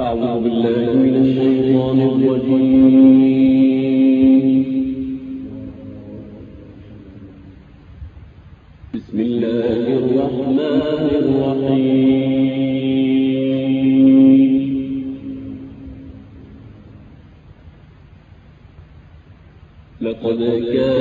أعوذ بالله من الشيطان الرجيم. بسم الله الرحمن الرحيم. لقد كان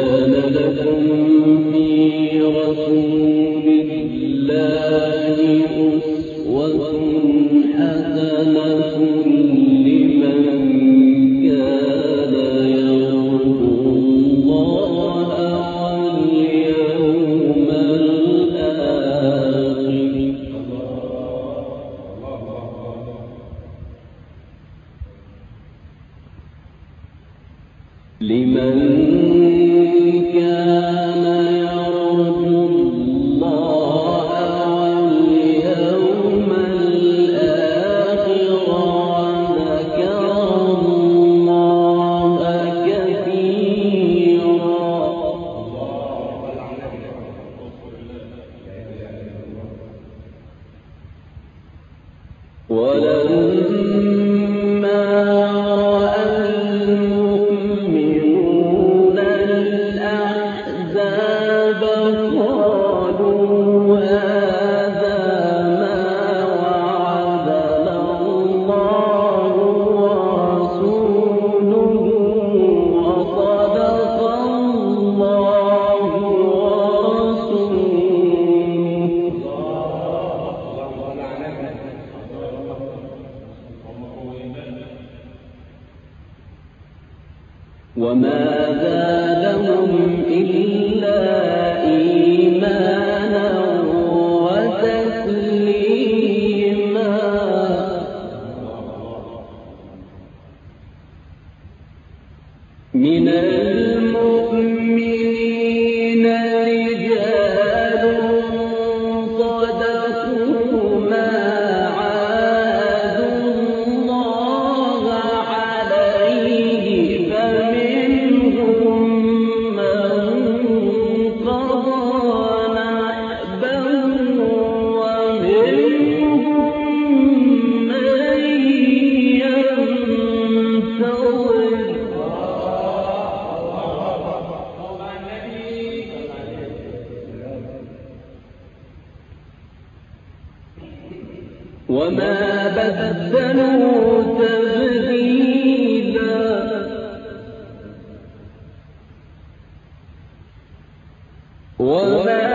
我们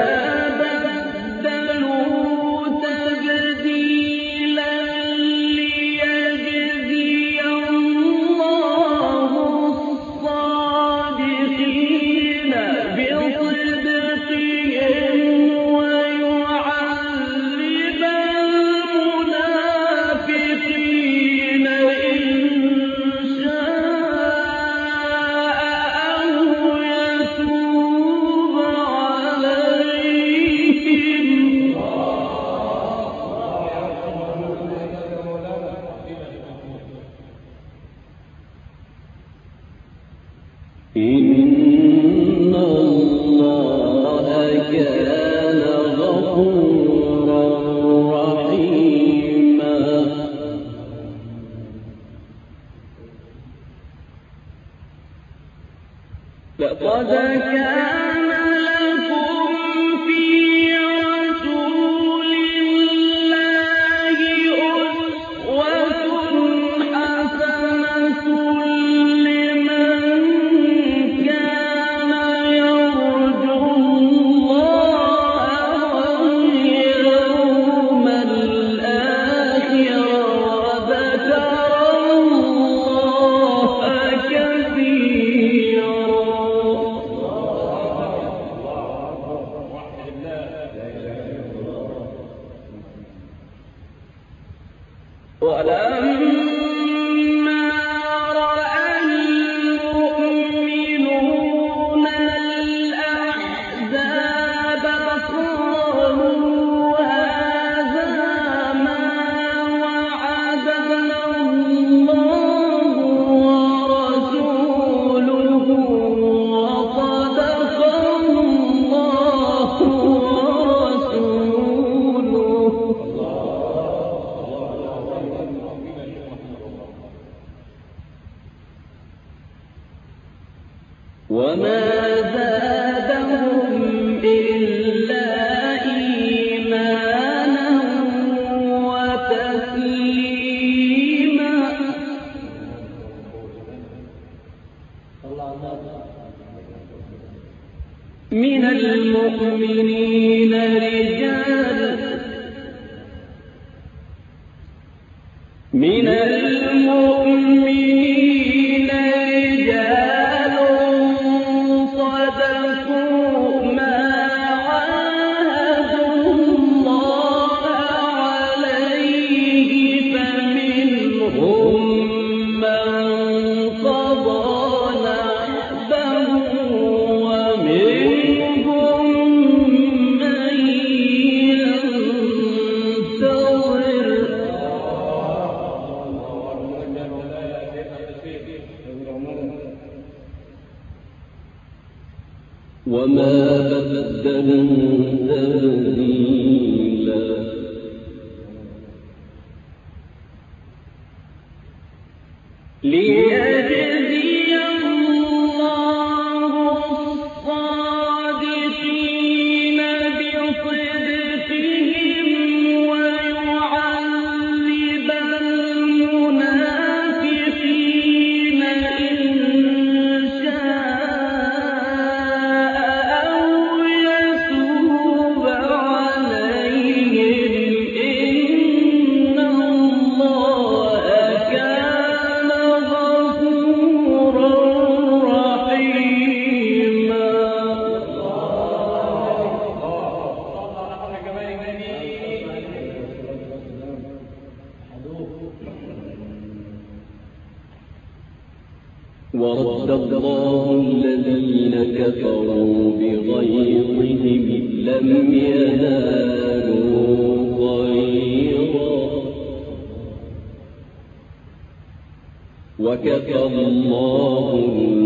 وإن كنتن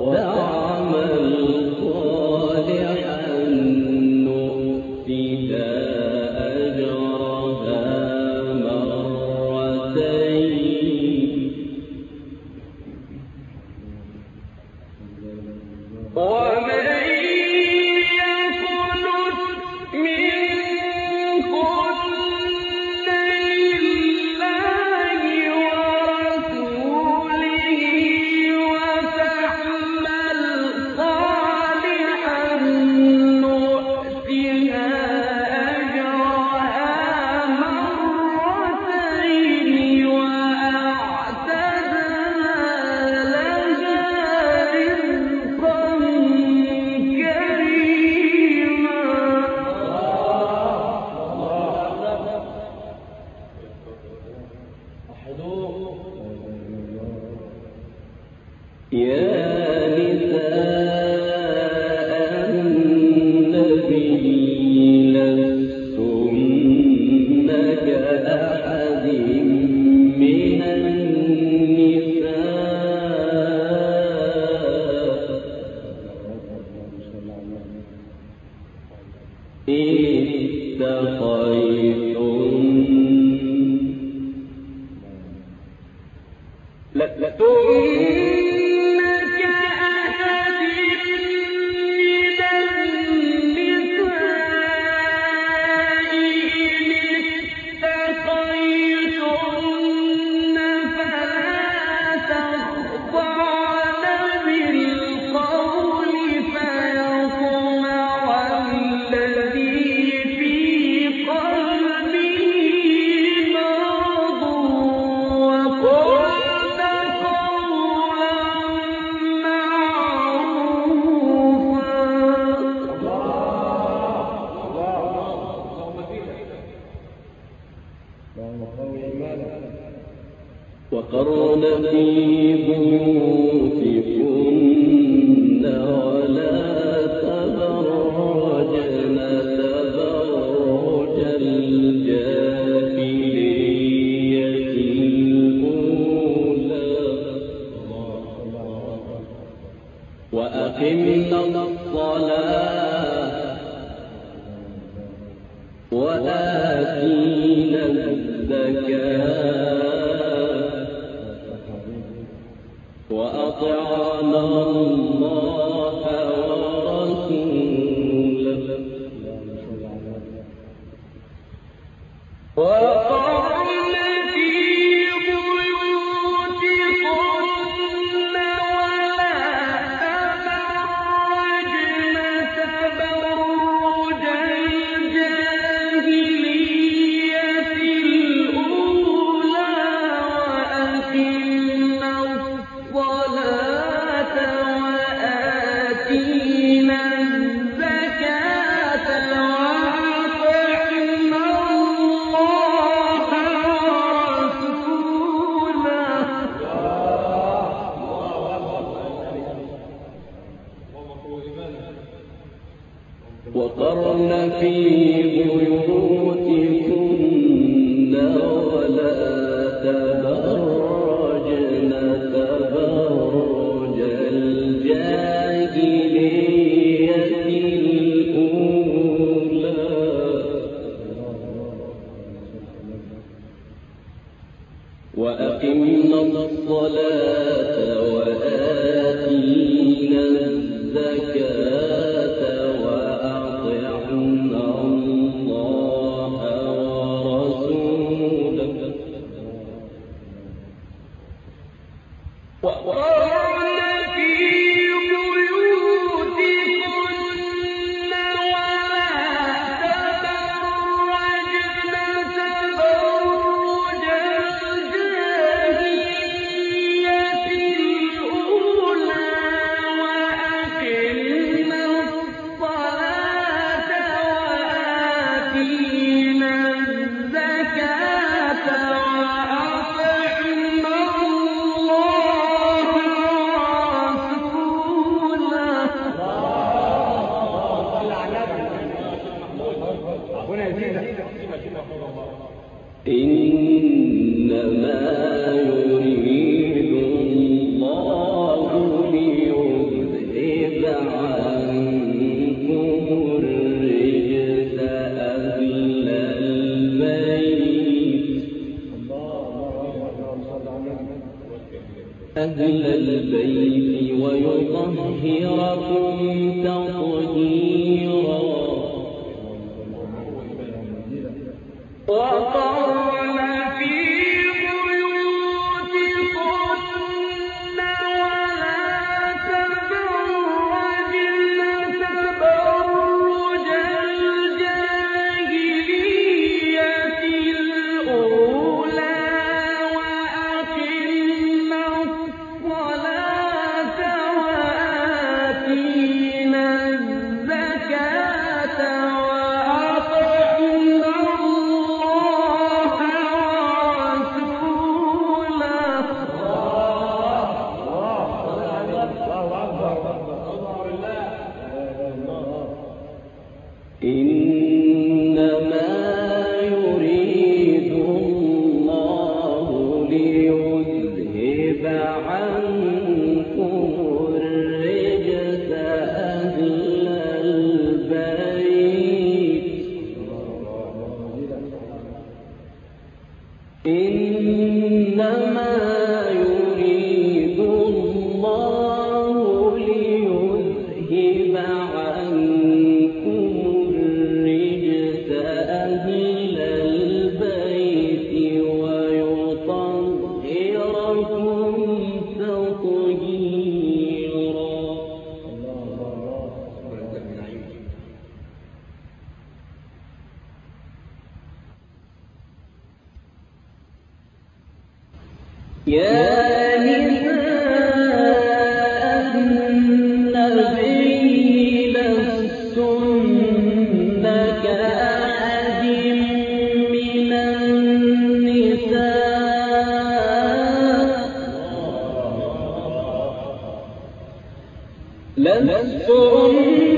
وتعمل الزكاة وأطعنا الله النساء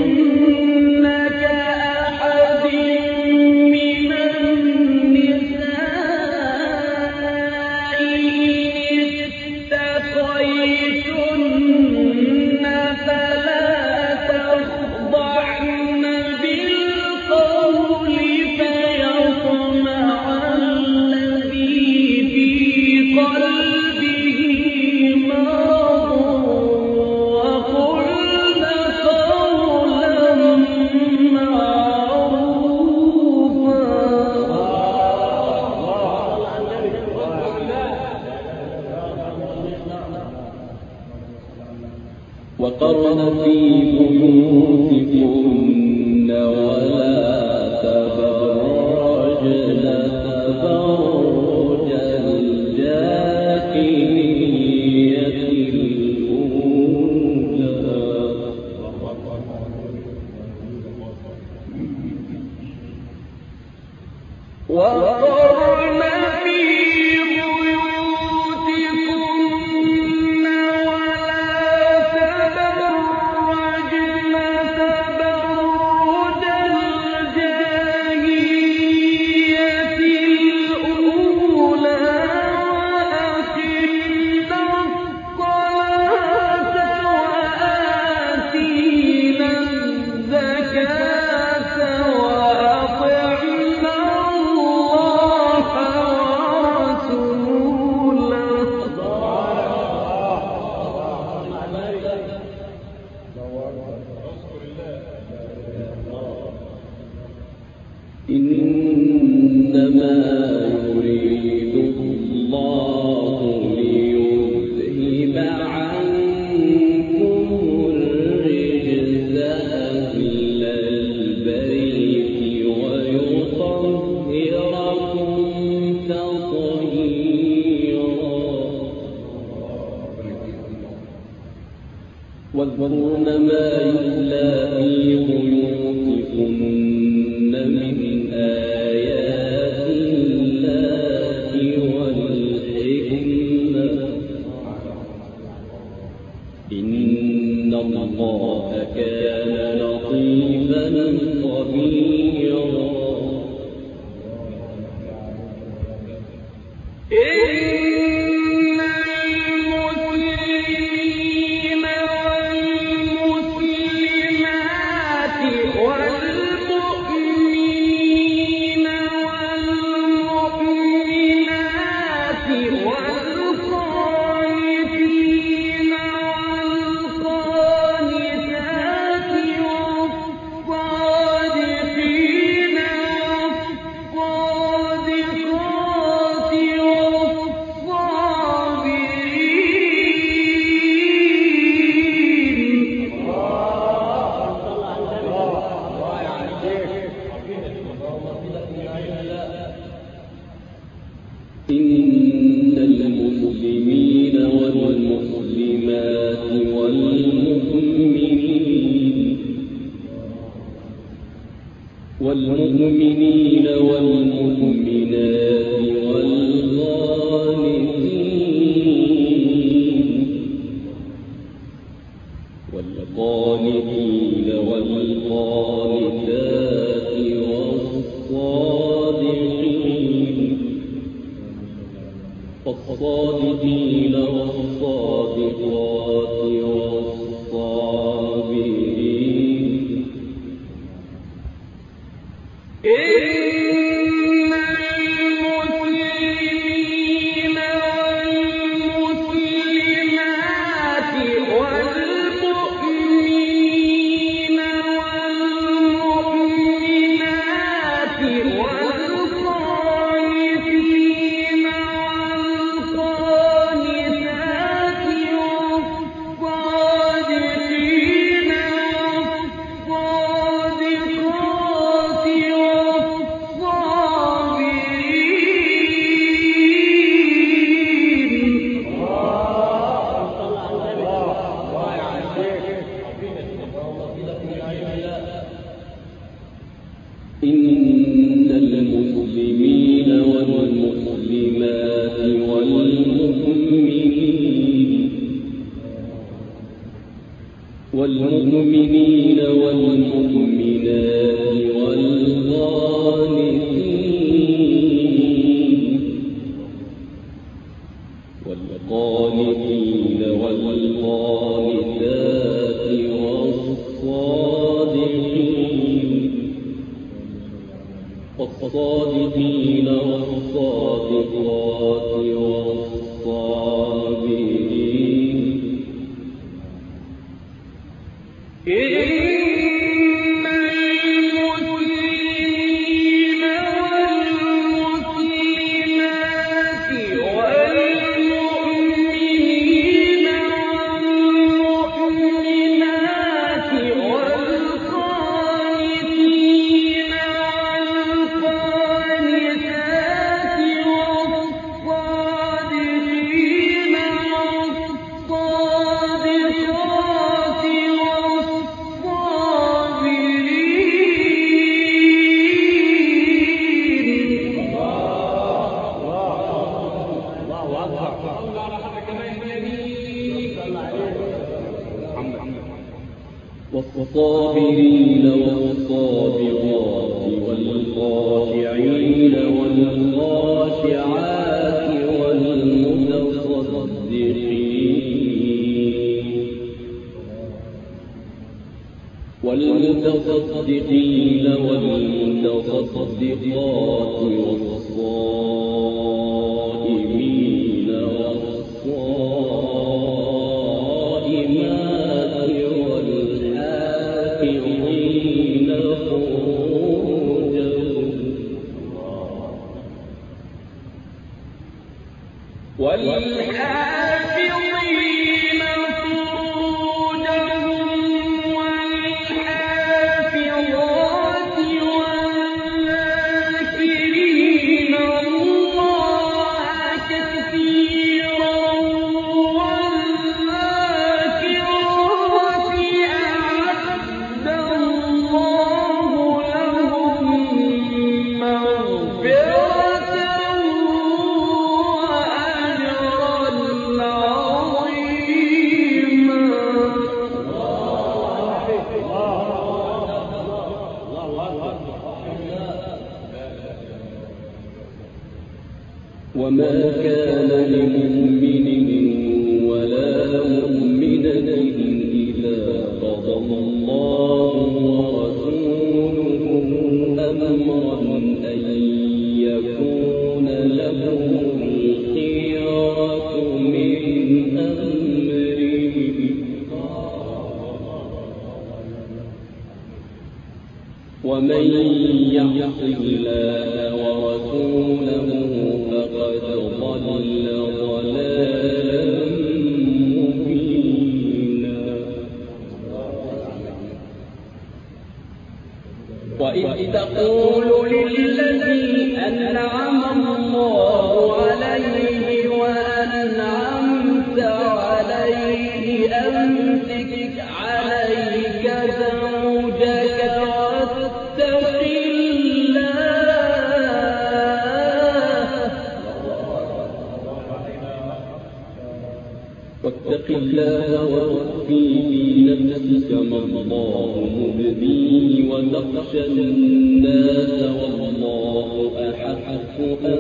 القتلى وتخفي في نفسك ما الله مبديه وتخشى الناس والله أحق أن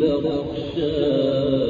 تخشاه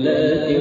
ولكن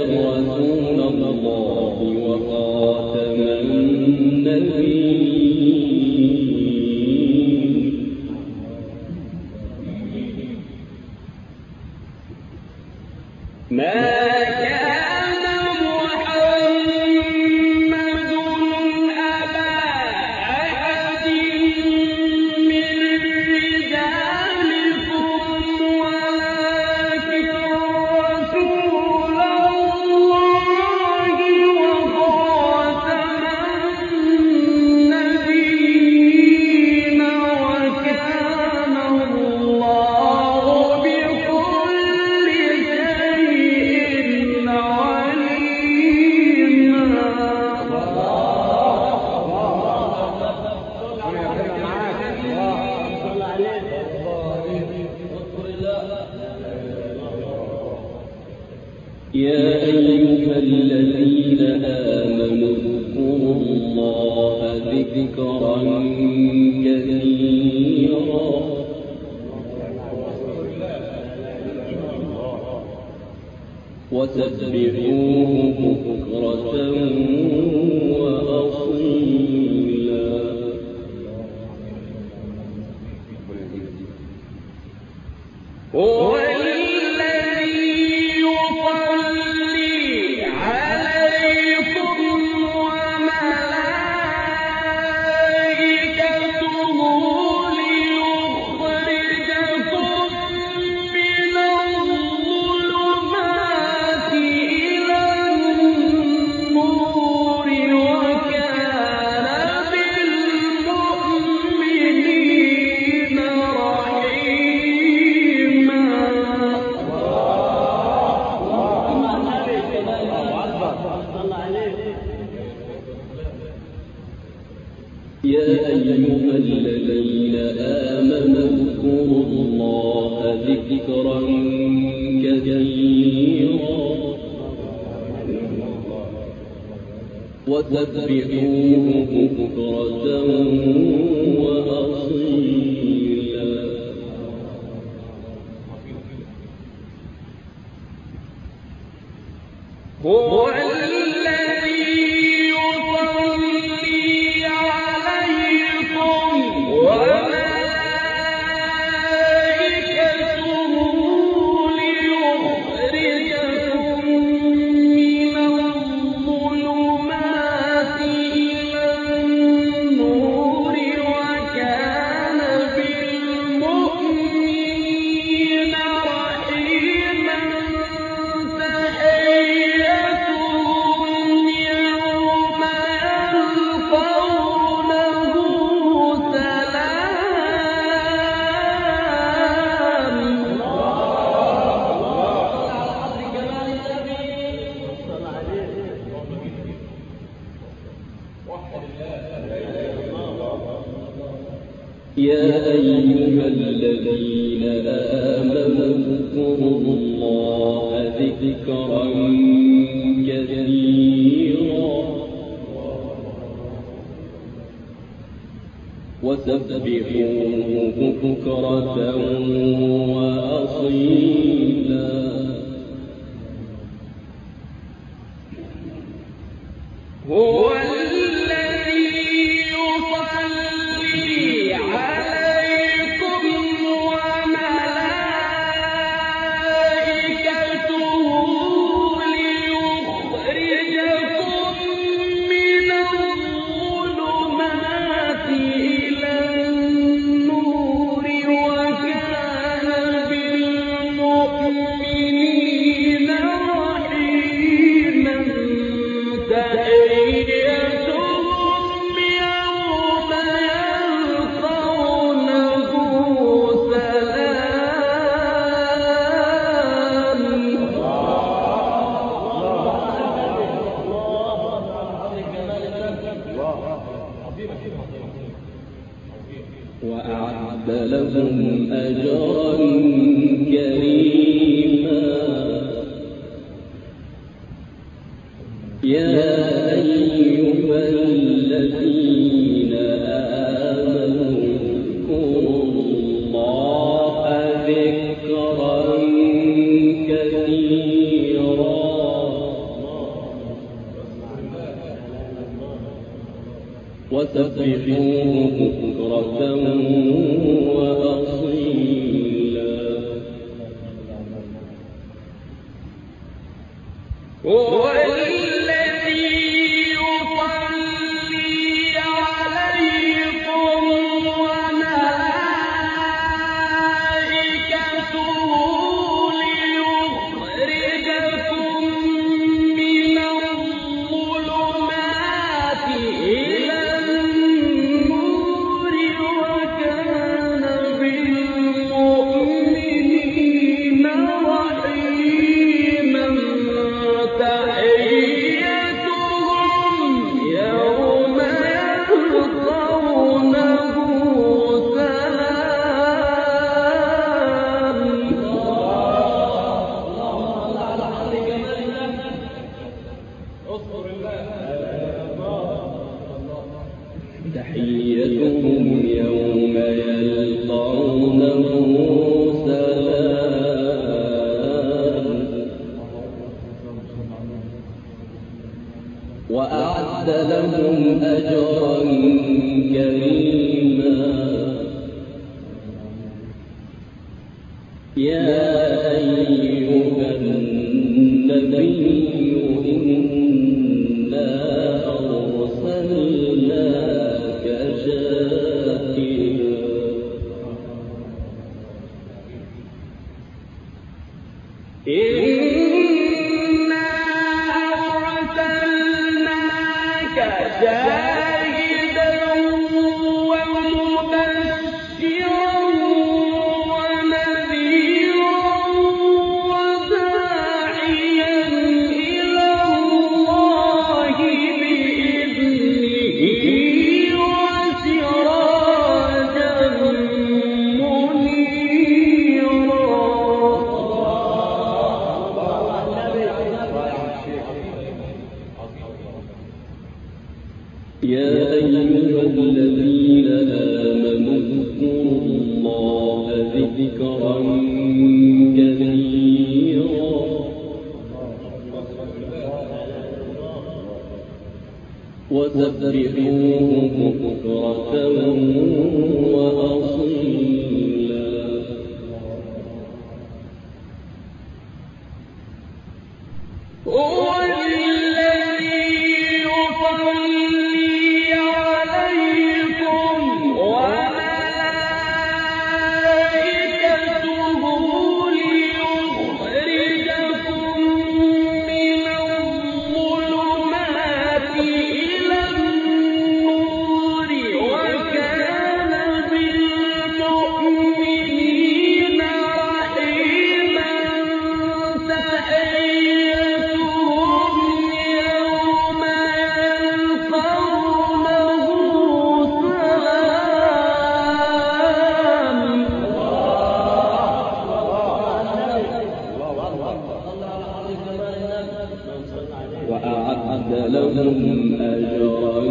وأعد لهم أجرا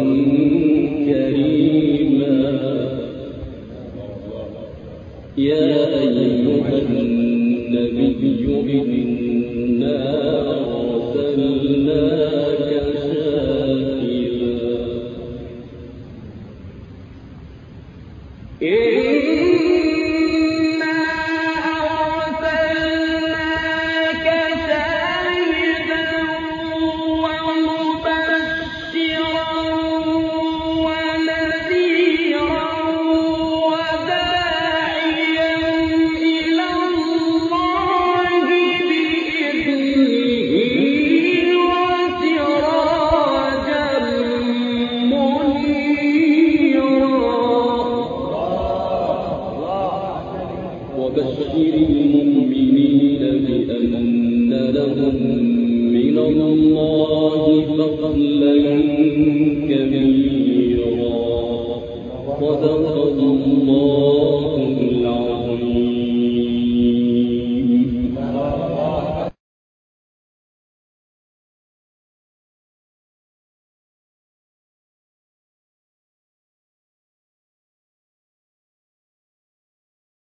كريما. يا أيها النبي إنا